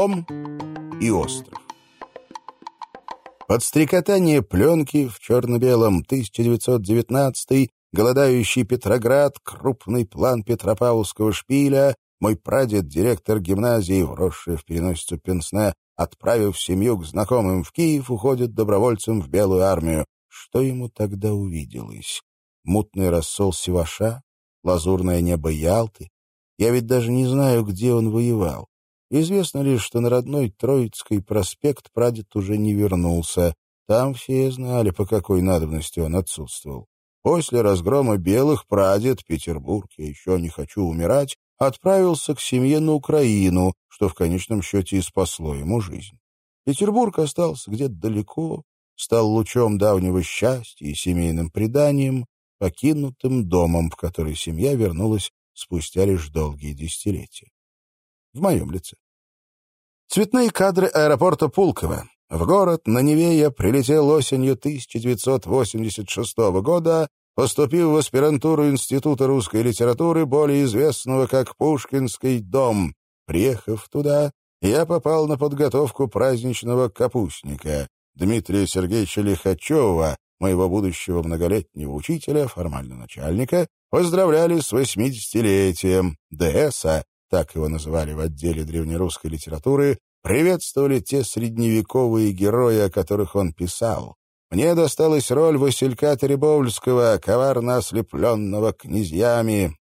Дом и остров. Под стрекотание пленки в черно-белом 1919 голодающий Петроград, крупный план Петропавловского шпиля, мой прадед, директор гимназии, вросший в переносицу Пенсне, отправив семью к знакомым в Киев, уходит добровольцем в Белую армию. Что ему тогда увиделось? Мутный рассол Севаша? Лазурное небо Ялты? Я ведь даже не знаю, где он воевал. Известно лишь, что на родной Троицкий проспект прадед уже не вернулся. Там все знали, по какой надобности он отсутствовал. После разгрома белых прадед Петербург, я еще не хочу умирать, отправился к семье на Украину, что в конечном счете и спасло ему жизнь. Петербург остался где-то далеко, стал лучом давнего счастья и семейным преданием, покинутым домом, в который семья вернулась спустя лишь долгие десятилетия в моем лице. Цветные кадры аэропорта Пулково. В город на Неве я прилетел осенью 1986 года, поступив в аспирантуру Института русской литературы, более известного как Пушкинский дом. Приехав туда, я попал на подготовку праздничного капустника. Дмитрия Сергеевича Лихачева, моего будущего многолетнего учителя, формально начальника, поздравляли с восьмидесятилетием ДСа, так его называли в отделе древнерусской литературы, приветствовали те средневековые герои, о которых он писал. Мне досталась роль Василька Теребовльского, коварно ослепленного князьями.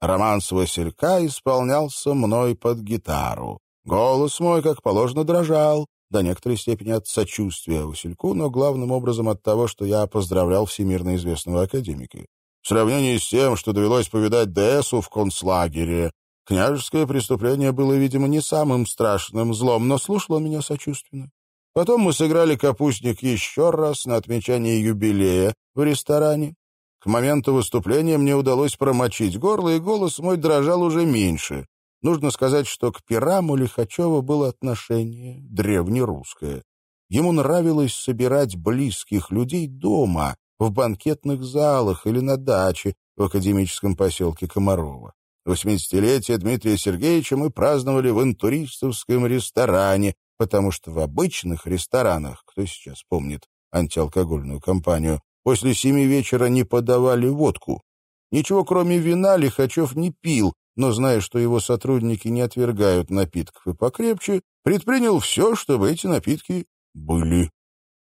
Романс Василька исполнялся мной под гитару. Голос мой, как положено, дрожал, до некоторой степени от сочувствия Васильку, но главным образом от того, что я поздравлял всемирно известного академика. В сравнении с тем, что довелось повидать ДСу в концлагере, Княжеское преступление было, видимо, не самым страшным злом, но слушал он меня сочувственно. Потом мы сыграли «Капустник» еще раз на отмечание юбилея в ресторане. К моменту выступления мне удалось промочить горло, и голос мой дрожал уже меньше. Нужно сказать, что к пирам у Лихачева было отношение древнерусское. Ему нравилось собирать близких людей дома, в банкетных залах или на даче в академическом поселке Комарова. Восьмидесятилетие Дмитрия Сергеевича мы праздновали в интуристовском ресторане, потому что в обычных ресторанах, кто сейчас помнит антиалкогольную кампанию, после семи вечера не подавали водку. Ничего кроме вина Лихачев не пил, но, зная, что его сотрудники не отвергают напитков и покрепче, предпринял все, чтобы эти напитки были.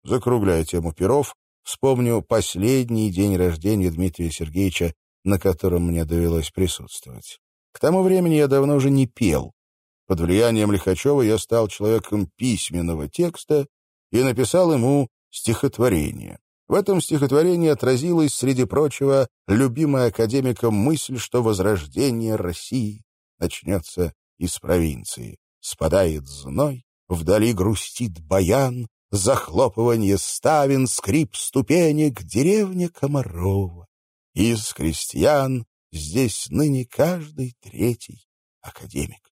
Закругляя тему перов, вспомню последний день рождения Дмитрия Сергеевича на котором мне довелось присутствовать. К тому времени я давно уже не пел. Под влиянием Лихачева я стал человеком письменного текста и написал ему стихотворение. В этом стихотворении отразилась, среди прочего, любимая академиком мысль, что возрождение России начнется из провинции. Спадает зной, вдали грустит баян, захлопывание ставен, скрип ступенек, деревня Комарова. Из крестьян здесь ныне каждый третий академик.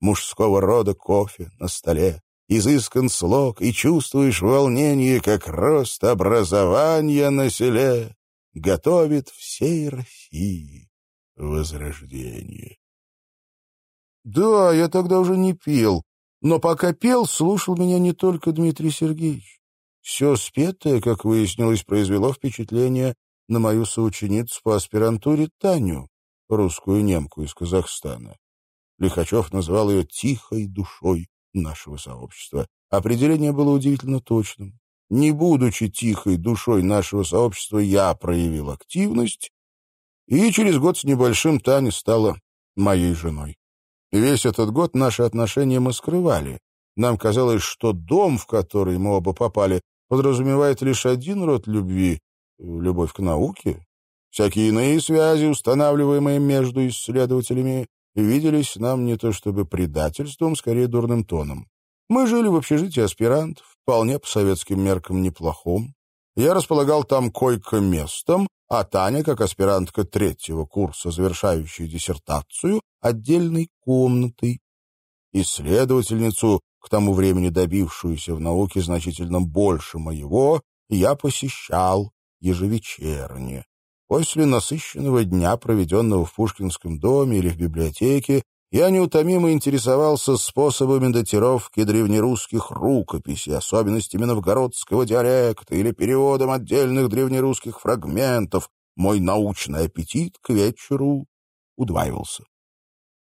Мужского рода кофе на столе, изыскан слог, и чувствуешь волнение, как рост образования на селе готовит всей России возрождение. Да, я тогда уже не пел, но пока пел, слушал меня не только Дмитрий Сергеевич. Все спетое, как выяснилось, произвело впечатление на мою соученицу по аспирантуре Таню, русскую немку из Казахстана. Лихачев назвал ее «тихой душой» нашего сообщества. Определение было удивительно точным. Не будучи тихой душой нашего сообщества, я проявил активность, и через год с небольшим Таня стала моей женой. весь этот год наши отношения мы скрывали. Нам казалось, что дом, в который мы оба попали, подразумевает лишь один род любви любовь к науке, всякие иные связи, устанавливаемые между исследователями, виделись нам не то чтобы предательством, скорее дурным тоном. Мы жили в общежитии аспирантов, вполне по советским меркам неплохом. Я располагал там койко-местом, а Таня, как аспирантка третьего курса, завершающая диссертацию, отдельной комнатой. Исследовательницу, к тому времени добившуюся в науке значительно больше моего, я посещал ежевечерне. После насыщенного дня, проведенного в Пушкинском доме или в библиотеке, я неутомимо интересовался способами датировки древнерусских рукописей, особенностями новгородского диалекта или переводом отдельных древнерусских фрагментов. Мой научный аппетит к вечеру удваивался.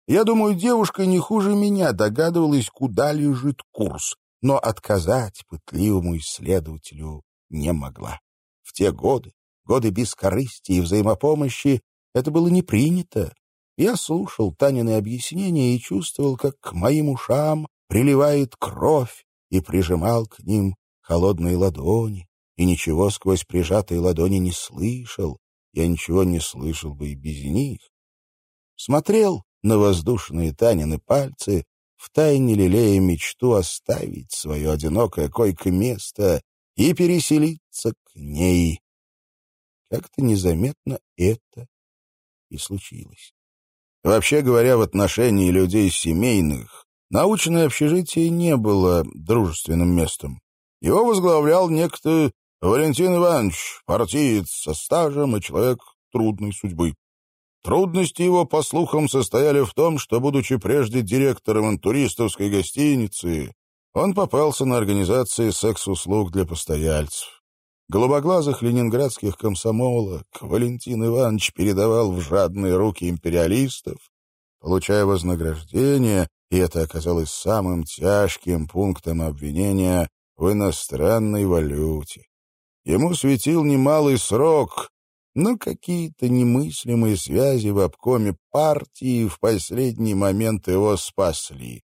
Я думаю, девушка не хуже меня догадывалась, куда лежит курс, но отказать пытливому исследователю не могла. В те годы, годы бескорыстия и взаимопомощи, это было не принято. Я слушал Танины объяснения и чувствовал, как к моим ушам приливает кровь, и прижимал к ним холодные ладони, и ничего сквозь прижатые ладони не слышал. Я ничего не слышал бы и без них. Смотрел на воздушные Танины пальцы, втайне лелея мечту оставить свое одинокое койко-место и переселиться к ней. Как-то незаметно это и случилось. Вообще говоря, в отношении людей семейных научное общежитие не было дружественным местом. Его возглавлял некто Валентин Иванович, партиец со стажем и человек трудной судьбы. Трудности его, по слухам, состояли в том, что, будучи прежде директором интуристовской гостиницы, он попался на организации секс-услуг для постояльцев. Голубоглазых ленинградских комсомолок Валентин Иванович передавал в жадные руки империалистов, получая вознаграждение, и это оказалось самым тяжким пунктом обвинения в иностранной валюте. Ему светил немалый срок, но какие-то немыслимые связи в обкоме партии в последний момент его спасли.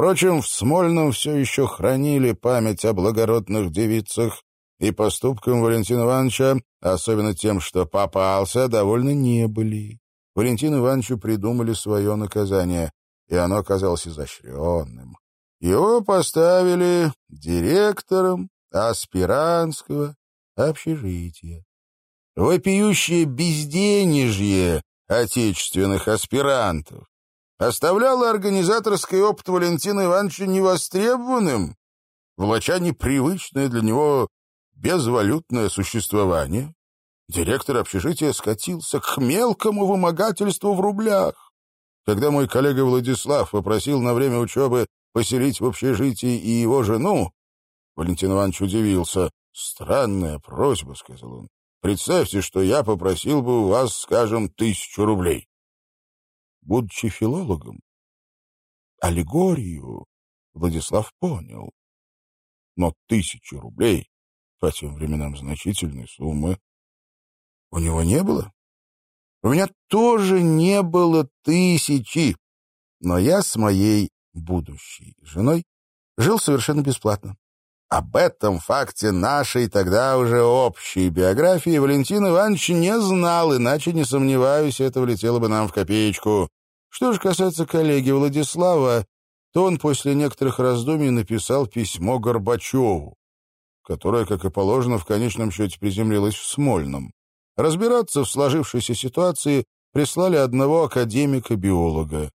Впрочем, в Смольном все еще хранили память о благородных девицах, и поступкам Валентина Ивановича, особенно тем, что попался, довольно не были. Валентину Ивановичу придумали свое наказание, и оно оказалось изощренным. Его поставили директором аспирантского общежития. Вопиющее безденежье отечественных аспирантов оставляло организаторский опыт Валентина Ивановича невостребованным, влача непривычное для него безвалютное существование, директор общежития скатился к мелкому вымогательству в рублях. Когда мой коллега Владислав попросил на время учебы поселить в общежитии и его жену, Валентин Иванович удивился. «Странная просьба», — сказал он. «Представьте, что я попросил бы у вас, скажем, тысячу рублей». Будучи филологом, аллегорию Владислав понял. Но тысячу рублей по тем временам значительной суммы, у него не было. У меня тоже не было тысячи, но я с моей будущей женой жил совершенно бесплатно. Об этом факте нашей тогда уже общей биографии Валентин Иванович не знал, иначе, не сомневаюсь, это влетело бы нам в копеечку. Что же касается коллеги Владислава, то он после некоторых раздумий написал письмо Горбачеву которая, как и положено, в конечном счете приземлилась в Смольном. Разбираться в сложившейся ситуации прислали одного академика-биолога.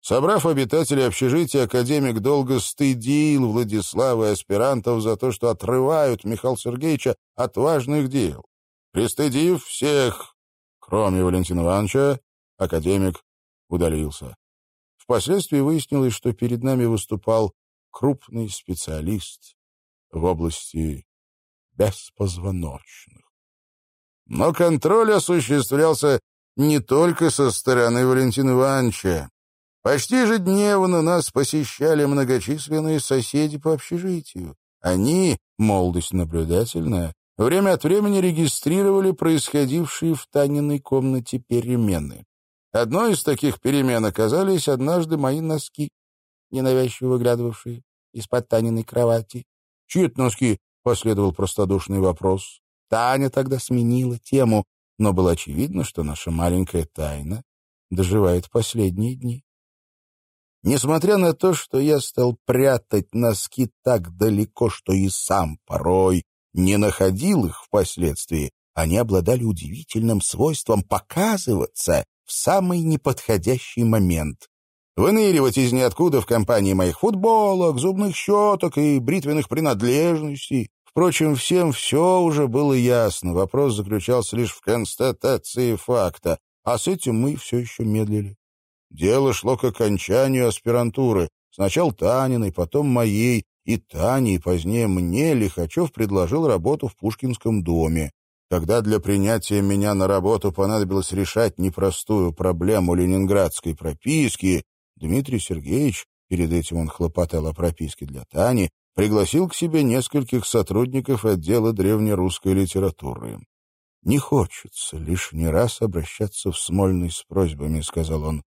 Собрав обитателей общежития, академик долго стыдил Владислава и аспирантов за то, что отрывают Михаила Сергеевича от важных дел. Пристыдив всех, кроме Валентина Ивановича, академик удалился. Впоследствии выяснилось, что перед нами выступал крупный специалист, в области беспозвоночных. Но контроль осуществлялся не только со стороны Валентина Ивановича. Почти ежедневно нас посещали многочисленные соседи по общежитию. Они, молодость наблюдательная, время от времени регистрировали происходившие в Таниной комнате перемены. Одной из таких перемен оказались однажды мои носки, ненавязчиво выглядывавшие из-под Таниной кровати. «Чьи это носки?» — последовал простодушный вопрос. Таня тогда сменила тему, но было очевидно, что наша маленькая тайна доживает последние дни. Несмотря на то, что я стал прятать носки так далеко, что и сам порой не находил их впоследствии, они обладали удивительным свойством показываться в самый неподходящий момент выныривать из ниоткуда в компании моих футболок, зубных щеток и бритвенных принадлежностей. Впрочем, всем все уже было ясно, вопрос заключался лишь в констатации факта, а с этим мы все еще медлили. Дело шло к окончанию аспирантуры. Сначала Таниной, потом моей, и Тане, и позднее мне Лихачев предложил работу в Пушкинском доме. Когда для принятия меня на работу понадобилось решать непростую проблему ленинградской прописки, Дмитрий Сергеевич, перед этим он хлопотал о прописке для Тани, пригласил к себе нескольких сотрудников отдела древнерусской литературы. «Не хочется лишний раз обращаться в Смольный с просьбами», — сказал он.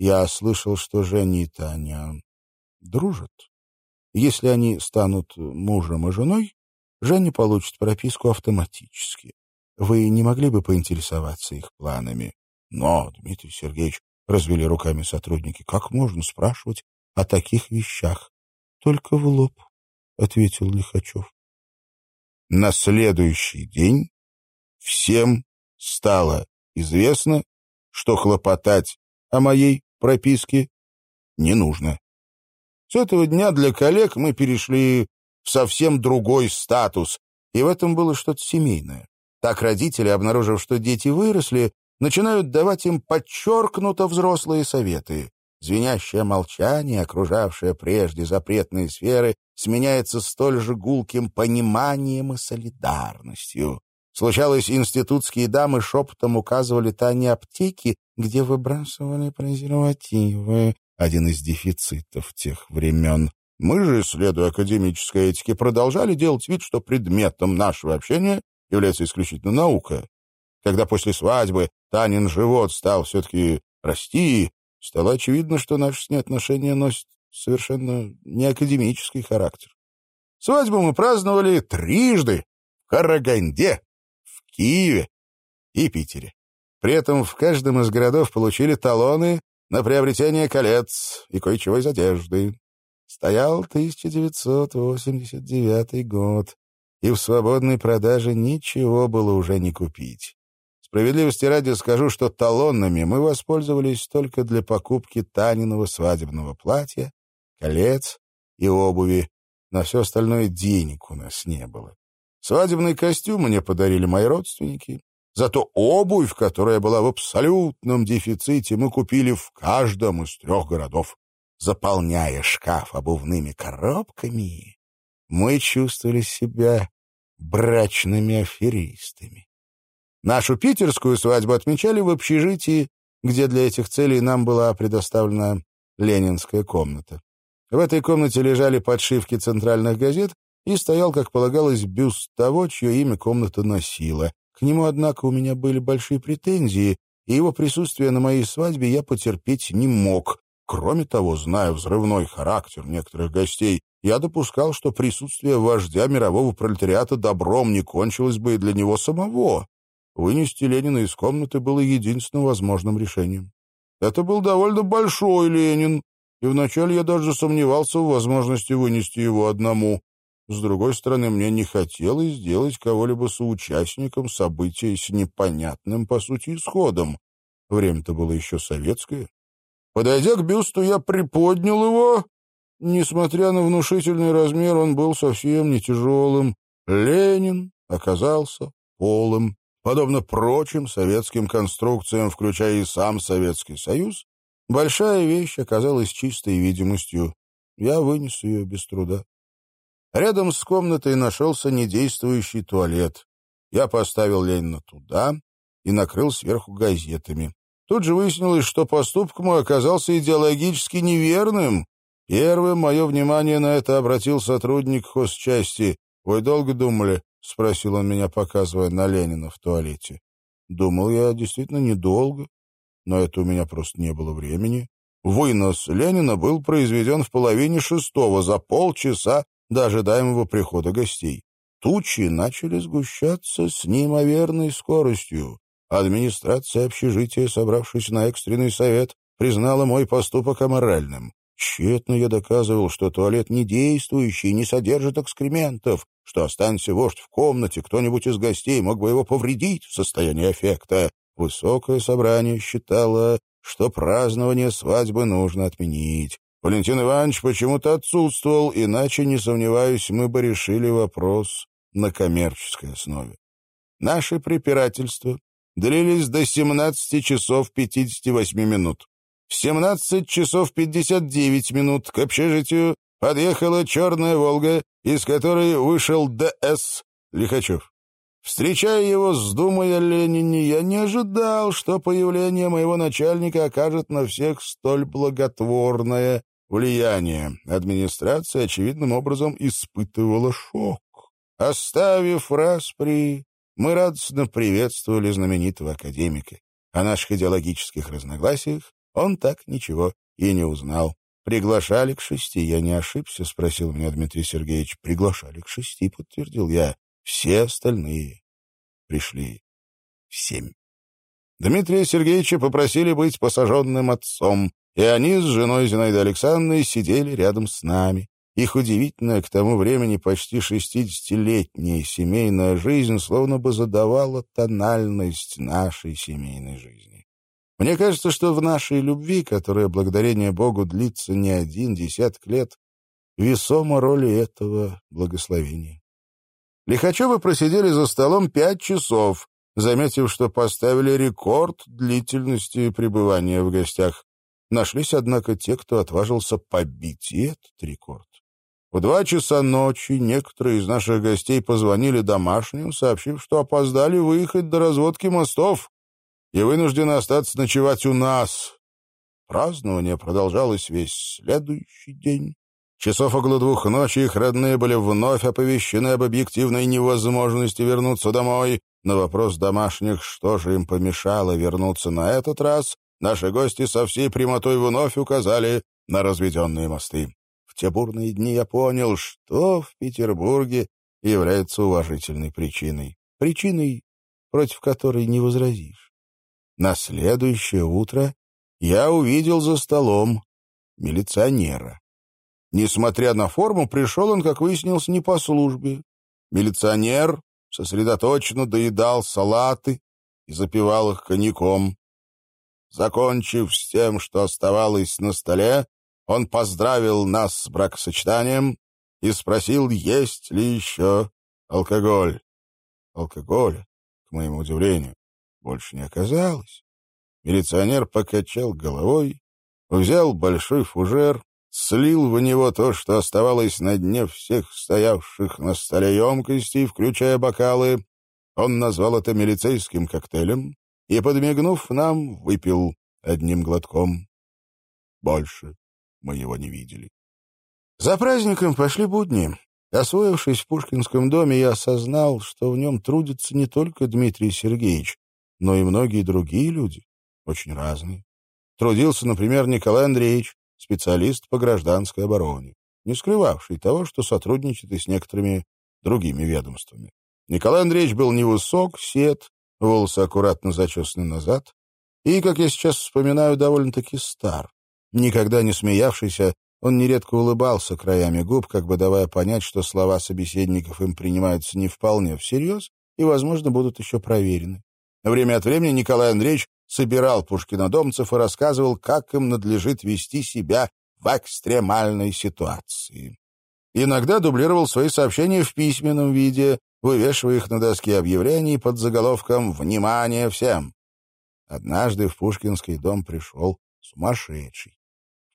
«Я слышал, что Женя и Таня дружат. Если они станут мужем и женой, Женя получит прописку автоматически. Вы не могли бы поинтересоваться их планами?» «Но, Дмитрий Сергеевич, — развели руками сотрудники, — как можно спрашивать о таких вещах?» «Только в лоб», — ответил Лихачев. На следующий день всем стало известно, что хлопотать о моей прописке не нужно. С этого дня для коллег мы перешли в совсем другой статус, и в этом было что-то семейное. Так родители, обнаружив, что дети выросли, начинают давать им подчеркнуто взрослые советы. Звенящее молчание, окружавшее прежде запретные сферы, сменяется столь же гулким пониманием и солидарностью. Случалось, институтские дамы шепотом указывали Тане аптеки, где выбрасывали презервативы. Один из дефицитов тех времен. Мы же, следуя академической этике, продолжали делать вид, что предметом нашего общения является исключительно наука. Когда после свадьбы Танин живот стал все-таки расти, стало очевидно, что наши с ней отношения носят совершенно не академический характер. Свадьбу мы праздновали трижды в Караганде, Киеве и Питере. При этом в каждом из городов получили талоны на приобретение колец и кое-чего из одежды. Стоял 1989 год, и в свободной продаже ничего было уже не купить. Справедливости ради скажу, что талонами мы воспользовались только для покупки Таниного свадебного платья, колец и обуви. На все остальное денег у нас не было. Свадебный костюм мне подарили мои родственники. Зато обувь, которая была в абсолютном дефиците, мы купили в каждом из трех городов. Заполняя шкаф обувными коробками, мы чувствовали себя брачными аферистами. Нашу питерскую свадьбу отмечали в общежитии, где для этих целей нам была предоставлена ленинская комната. В этой комнате лежали подшивки центральных газет, и стоял, как полагалось, бюст того, чье имя комната носила. К нему, однако, у меня были большие претензии, и его присутствие на моей свадьбе я потерпеть не мог. Кроме того, зная взрывной характер некоторых гостей, я допускал, что присутствие вождя мирового пролетариата добром не кончилось бы и для него самого. Вынести Ленина из комнаты было единственным возможным решением. Это был довольно большой Ленин, и вначале я даже сомневался в возможности вынести его одному. С другой стороны, мне не хотелось сделать кого-либо соучастником события с непонятным, по сути, исходом. Время-то было еще советское. Подойдя к бюсту, я приподнял его. Несмотря на внушительный размер, он был совсем не тяжелым. Ленин оказался полым. Подобно прочим советским конструкциям, включая и сам Советский Союз, большая вещь оказалась чистой видимостью. Я вынес ее без труда. Рядом с комнатой нашелся недействующий туалет. Я поставил Ленина туда и накрыл сверху газетами. Тут же выяснилось, что поступок мой оказался идеологически неверным. Первым мое внимание на это обратил сотрудник хозчасти. «Вы долго думали?» — спросил он меня, показывая на Ленина в туалете. Думал я действительно недолго, но это у меня просто не было времени. Вынос Ленина был произведен в половине шестого, за полчаса до ожидаемого прихода гостей. Тучи начали сгущаться с неимоверной скоростью. Администрация общежития, собравшись на экстренный совет, признала мой поступок аморальным. Тщетно я доказывал, что туалет не действующий, не содержит экскрементов, что останься вождь в комнате, кто-нибудь из гостей мог бы его повредить в состоянии эффекта. Высокое собрание считало, что празднование свадьбы нужно отменить. Валентин Иванович почему-то отсутствовал, иначе, не сомневаюсь, мы бы решили вопрос на коммерческой основе. Наши препирательства длились до 17 часов 58 минут. В 17 часов 59 минут к общежитию подъехала черная «Волга», из которой вышел Д.С. Лихачев. Встречая его с думой о Ленине, я не ожидал, что появление моего начальника окажет на всех столь благотворное влияние. Администрация очевидным образом испытывала шок. Оставив распри, мы радостно приветствовали знаменитого академика. О наших идеологических разногласиях он так ничего и не узнал. «Приглашали к шести, я не ошибся?» — спросил меня Дмитрий Сергеевич. «Приглашали к шести», — подтвердил я. Все остальные пришли в семь. Дмитрия Сергеевича попросили быть посаженным отцом, и они с женой Зинаидой Александровной сидели рядом с нами. Их удивительная к тому времени почти шестидесятилетняя семейная жизнь словно бы задавала тональность нашей семейной жизни. Мне кажется, что в нашей любви, которая, благодарение Богу, длится не один десяток лет, весома роли этого благословения. Лихачевы просидели за столом пять часов, заметив, что поставили рекорд длительности пребывания в гостях. Нашлись, однако, те, кто отважился побить этот рекорд. В два часа ночи некоторые из наших гостей позвонили домашним, сообщив, что опоздали выехать до разводки мостов и вынуждены остаться ночевать у нас. Празднование продолжалось весь следующий день. Часов около двух ночи их родные были вновь оповещены об объективной невозможности вернуться домой. На вопрос домашних, что же им помешало вернуться на этот раз, Наши гости со всей прямотой вновь указали на разведенные мосты. В те бурные дни я понял, что в Петербурге является уважительной причиной. Причиной, против которой не возразишь. На следующее утро я увидел за столом милиционера. Несмотря на форму, пришел он, как выяснилось, не по службе. Милиционер сосредоточенно доедал салаты и запивал их коньяком. Закончив с тем, что оставалось на столе, он поздравил нас с бракосочетанием и спросил, есть ли еще алкоголь. Алкоголя, к моему удивлению, больше не оказалось. Милиционер покачал головой, взял большой фужер, слил в него то, что оставалось на дне всех стоявших на столе емкостей, включая бокалы. Он назвал это милицейским коктейлем, и, подмигнув нам, выпил одним глотком. Больше мы его не видели. За праздником пошли будни. Освоившись в Пушкинском доме, я осознал, что в нем трудится не только Дмитрий Сергеевич, но и многие другие люди, очень разные. Трудился, например, Николай Андреевич, специалист по гражданской обороне, не скрывавший того, что сотрудничает и с некоторыми другими ведомствами. Николай Андреевич был невысок, сед, волосы аккуратно зачесаны назад, и, как я сейчас вспоминаю, довольно-таки стар. Никогда не смеявшийся, он нередко улыбался краями губ, как бы давая понять, что слова собеседников им принимаются не вполне всерьез и, возможно, будут еще проверены. Время от времени Николай Андреевич собирал пушкинодомцев и рассказывал, как им надлежит вести себя в экстремальной ситуации. Иногда дублировал свои сообщения в письменном виде, вывешивая их на доске объявлений под заголовком «Внимание всем!». Однажды в Пушкинский дом пришел сумасшедший.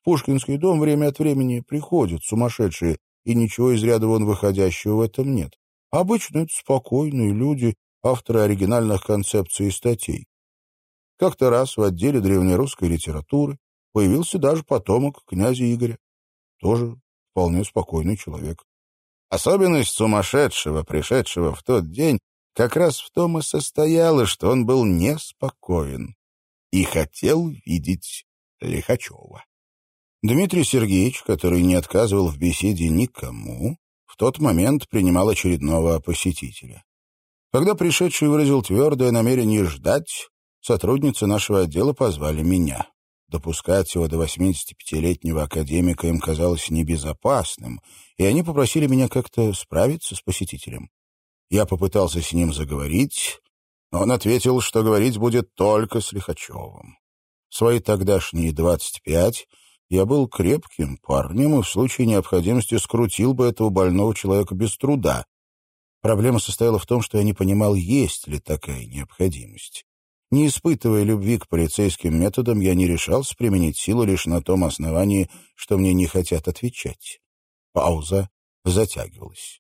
В Пушкинский дом время от времени приходят сумасшедшие, и ничего из ряда вон выходящего в этом нет. Обычно это спокойные люди, авторы оригинальных концепций и статей. Как-то раз в отделе древнерусской литературы появился даже потомок князя Игоря. Тоже вполне спокойный человек. Особенность сумасшедшего, пришедшего в тот день, как раз в том и состояла, что он был неспокоен и хотел видеть Лихачева. Дмитрий Сергеевич, который не отказывал в беседе никому, в тот момент принимал очередного посетителя. Когда пришедший выразил твердое намерение ждать, сотрудницы нашего отдела позвали меня. Допускать его до 85-летнего академика им казалось небезопасным, и они попросили меня как-то справиться с посетителем. Я попытался с ним заговорить, но он ответил, что говорить будет только с Лихачевым. Свои тогдашние 25 я был крепким парнем и в случае необходимости скрутил бы этого больного человека без труда. Проблема состояла в том, что я не понимал, есть ли такая необходимость. Не испытывая любви к полицейским методам, я не решался применить силу лишь на том основании, что мне не хотят отвечать. Пауза затягивалась.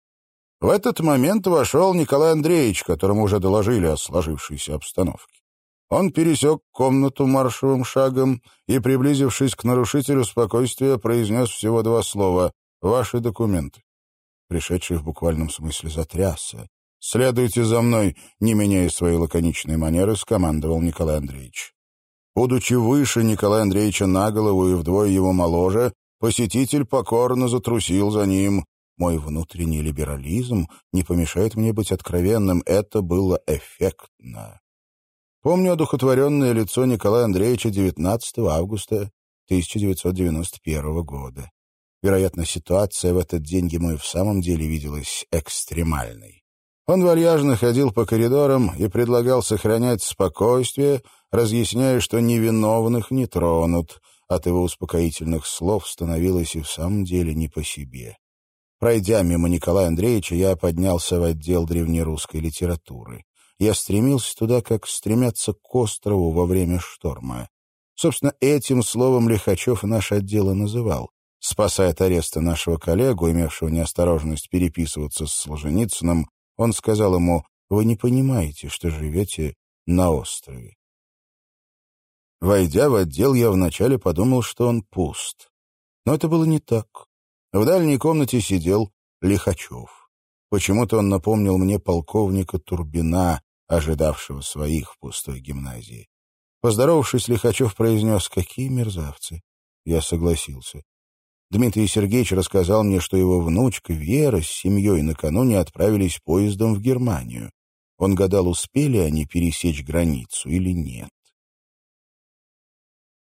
В этот момент вошел Николай Андреевич, которому уже доложили о сложившейся обстановке. Он пересек комнату маршевым шагом и, приблизившись к нарушителю спокойствия, произнес всего два слова «Ваши документы». Пришедший в буквальном смысле затрясся. «Следуйте за мной», — не меняя своей лаконичной манеры, скомандовал Николай Андреевич. Будучи выше Николая Андреевича на голову и вдвое его моложе, посетитель покорно затрусил за ним. Мой внутренний либерализм не помешает мне быть откровенным. Это было эффектно. Помню одухотворенное лицо Николая Андреевича 19 августа 1991 года. Вероятно, ситуация в этот день ему и в самом деле виделась экстремальной. Он вальяжно ходил по коридорам и предлагал сохранять спокойствие, разъясняя, что невиновных не тронут. От его успокоительных слов становилось и в самом деле не по себе. Пройдя мимо Николая Андреевича, я поднялся в отдел древнерусской литературы. Я стремился туда, как стремятся к острову во время шторма. Собственно, этим словом Лихачев наш отдел и называл. Спасая от ареста нашего коллегу, имевшего неосторожность переписываться с Солженицыным, он сказал ему, «Вы не понимаете, что живете на острове». Войдя в отдел, я вначале подумал, что он пуст. Но это было не так. В дальней комнате сидел Лихачев. Почему-то он напомнил мне полковника Турбина, ожидавшего своих в пустой гимназии. Поздоровавшись, Лихачев произнес «Какие мерзавцы!» Я согласился. Дмитрий Сергеевич рассказал мне, что его внучка Вера с семьей накануне отправились поездом в Германию. Он гадал, успели они пересечь границу или нет.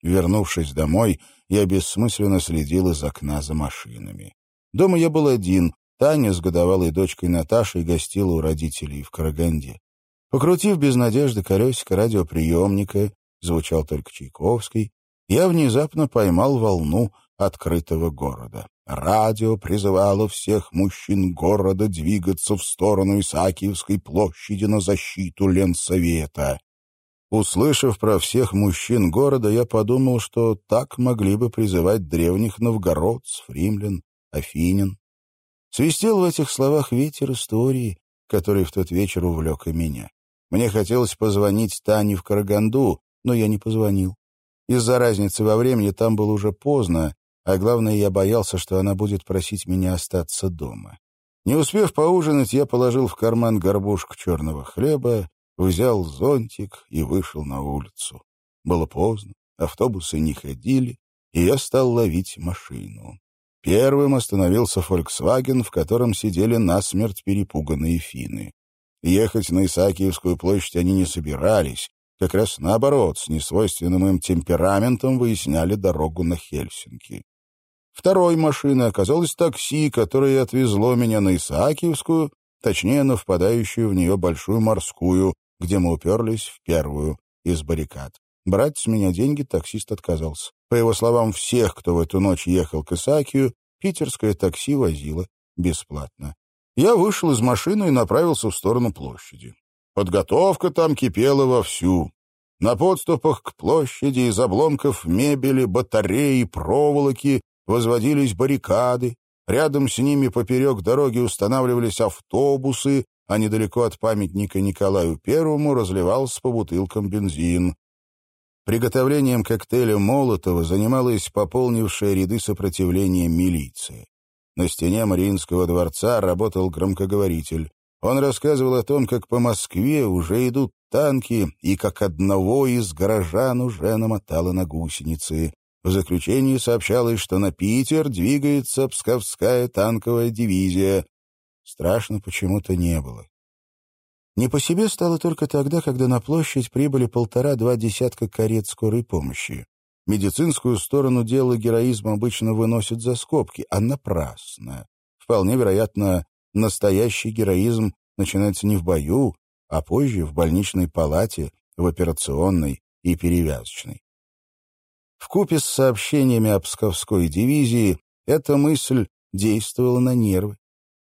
Вернувшись домой, я бессмысленно следил из окна за машинами. Дома я был один, Таня с годовалой дочкой Наташей гостила у родителей в Караганде. Покрутив без надежды колесико радиоприемника, звучал только Чайковский, я внезапно поймал волну открытого города. Радио призывало всех мужчин города двигаться в сторону Исаакиевской площади на защиту Ленсовета. Услышав про всех мужчин города, я подумал, что так могли бы призывать древних новгородцев, римлян, афинян. Свистел в этих словах ветер истории, который в тот вечер увлек и меня. Мне хотелось позвонить Тане в Караганду, но я не позвонил. Из-за разницы во времени там было уже поздно, а главное, я боялся, что она будет просить меня остаться дома. Не успев поужинать, я положил в карман горбушку черного хлеба, взял зонтик и вышел на улицу. Было поздно, автобусы не ходили, и я стал ловить машину. Первым остановился «Фольксваген», в котором сидели насмерть перепуганные финны. Ехать на Исаакиевскую площадь они не собирались. Как раз наоборот, с несвойственным им темпераментом выясняли дорогу на Хельсинки. Второй машиной оказалось такси, которое отвезло меня на Исаакиевскую, точнее, на впадающую в нее большую морскую, где мы уперлись в первую из баррикад. Брать с меня деньги таксист отказался. По его словам, всех, кто в эту ночь ехал к Исаакию, питерское такси возило бесплатно. Я вышел из машины и направился в сторону площади. Подготовка там кипела вовсю. На подступах к площади из обломков мебели, батареи, проволоки возводились баррикады. Рядом с ними поперек дороги устанавливались автобусы, а недалеко от памятника Николаю Первому разливался по бутылкам бензин. Приготовлением коктейля Молотова занималась пополнившая ряды сопротивления милиция. На стене Мариинского дворца работал громкоговоритель. Он рассказывал о том, как по Москве уже идут танки, и как одного из горожан уже намотало на гусеницы. В заключении сообщалось, что на Питер двигается Псковская танковая дивизия. Страшно почему-то не было. Не по себе стало только тогда, когда на площадь прибыли полтора-два десятка карет скорой помощи. Медицинскую сторону дела героизм обычно выносят за скобки, а напрасно. Вполне вероятно, настоящий героизм начинается не в бою, а позже в больничной палате, в операционной и перевязочной. В купе с сообщениями о Псковской дивизии эта мысль действовала на нервы.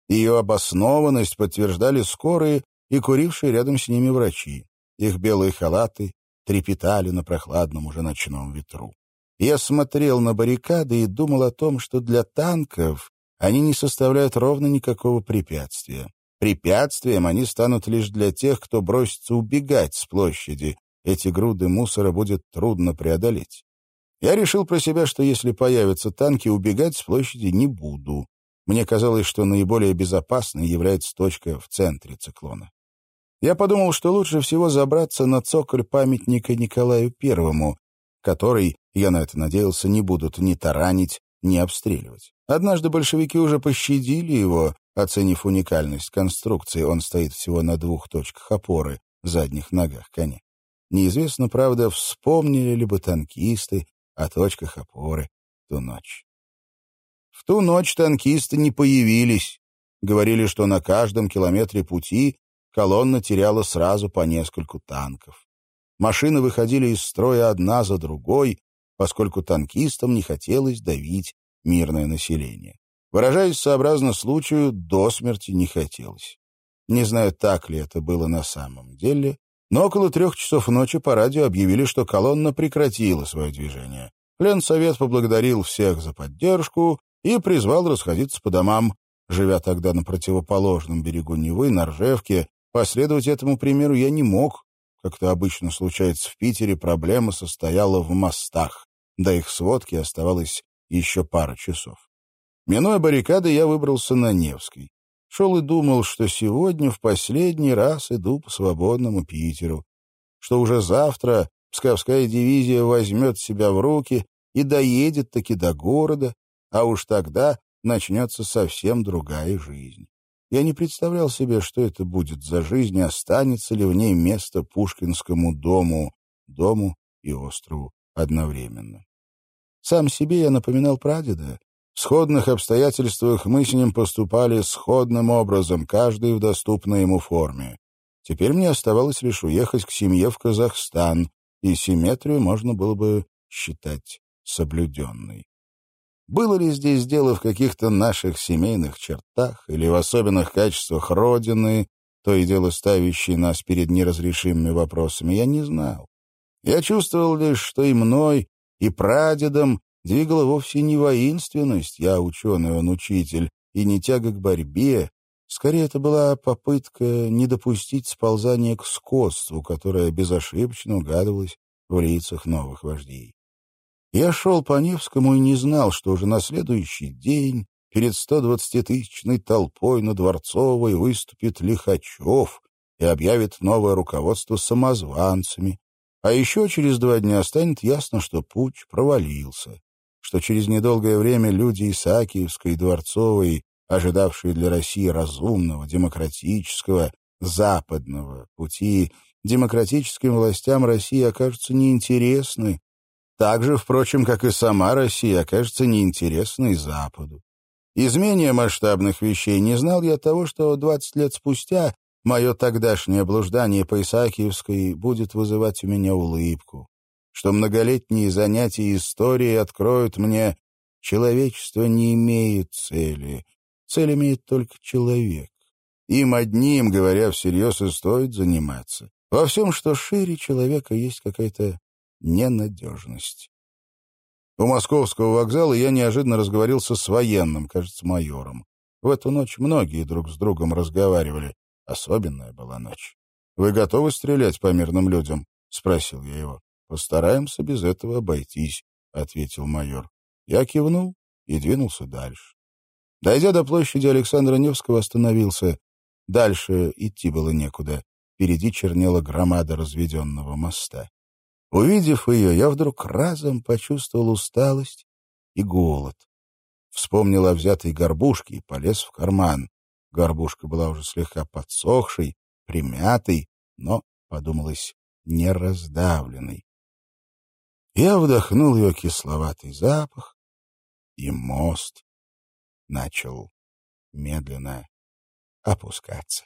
Ее обоснованность подтверждали скорые и курившие рядом с ними врачи. Их белые халаты, трепетали на прохладном уже ночном ветру. Я смотрел на баррикады и думал о том, что для танков они не составляют ровно никакого препятствия. Препятствием они станут лишь для тех, кто бросится убегать с площади. Эти груды мусора будет трудно преодолеть. Я решил про себя, что если появятся танки, убегать с площади не буду. Мне казалось, что наиболее безопасной является точка в центре циклона. Я подумал, что лучше всего забраться на цоколь памятника Николаю Первому, который, я на это надеялся, не будут ни таранить, ни обстреливать. Однажды большевики уже пощадили его, оценив уникальность конструкции. Он стоит всего на двух точках опоры, задних ногах коня. Неизвестно, правда, вспомнили ли бы танкисты о точках опоры ту ночь. В ту ночь танкисты не появились. Говорили, что на каждом километре пути колонна теряла сразу по нескольку танков. Машины выходили из строя одна за другой, поскольку танкистам не хотелось давить мирное население. Выражаясь сообразно случаю, до смерти не хотелось. Не знаю, так ли это было на самом деле, но около трех часов ночи по радио объявили, что колонна прекратила свое движение. Ленсовет поблагодарил всех за поддержку и призвал расходиться по домам. Живя тогда на противоположном берегу Невы, на Ржевке, последовать этому примеру я не мог. Как это обычно случается в Питере, проблема состояла в мостах. До их сводки оставалось еще пара часов. Минуя баррикады, я выбрался на Невский. Шел и думал, что сегодня в последний раз иду по свободному Питеру, что уже завтра Псковская дивизия возьмет себя в руки и доедет таки до города, а уж тогда начнется совсем другая жизнь. Я не представлял себе, что это будет за жизнь, останется ли в ней место Пушкинскому дому, дому и острову одновременно. Сам себе я напоминал прадеда. В сходных обстоятельствах мы с ним поступали сходным образом, каждый в доступной ему форме. Теперь мне оставалось лишь уехать к семье в Казахстан, и симметрию можно было бы считать соблюденной. Было ли здесь дело в каких-то наших семейных чертах или в особенных качествах Родины, то и дело ставящей нас перед неразрешимыми вопросами, я не знал. Я чувствовал лишь, что и мной, и прадедом двигала вовсе не воинственность, я ученый, он учитель, и не тяга к борьбе, Скорее, это была попытка не допустить сползания к скотству, которое безошибочно угадывалось в лицах новых вождей. Я шел по Невскому и не знал, что уже на следующий день перед 120-тысячной толпой на Дворцовой выступит Лихачев и объявит новое руководство самозванцами. А еще через два дня станет ясно, что путь провалился, что через недолгое время люди Исаакиевской и Дворцовой, ожидавшие для России разумного, демократического, западного пути, демократическим властям России окажутся неинтересны так же, впрочем, как и сама Россия, окажется неинтересной Западу. Из менее масштабных вещей не знал я того, что 20 лет спустя мое тогдашнее блуждание по Исаакиевской будет вызывать у меня улыбку, что многолетние занятия историей откроют мне, человечество не имеет цели, цель имеет только человек. Им одним, говоря всерьез, и стоит заниматься. Во всем, что шире человека, есть какая-то ненадежность. У московского вокзала я неожиданно разговорился с военным, кажется, майором. В эту ночь многие друг с другом разговаривали. Особенная была ночь. «Вы готовы стрелять по мирным людям?» — спросил я его. «Постараемся без этого обойтись», — ответил майор. Я кивнул и двинулся дальше. Дойдя до площади Александра Невского, остановился. Дальше идти было некуда. Впереди чернела громада разведенного моста. Увидев ее, я вдруг разом почувствовал усталость и голод. Вспомнил о взятой горбушке и полез в карман. Горбушка была уже слегка подсохшей, примятой, но, подумалось, не раздавленной. Я вдохнул ее кисловатый запах, и мост начал медленно опускаться.